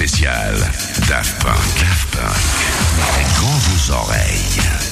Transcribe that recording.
spéciale Daft Punk. Daft Punk. Vos oreilles.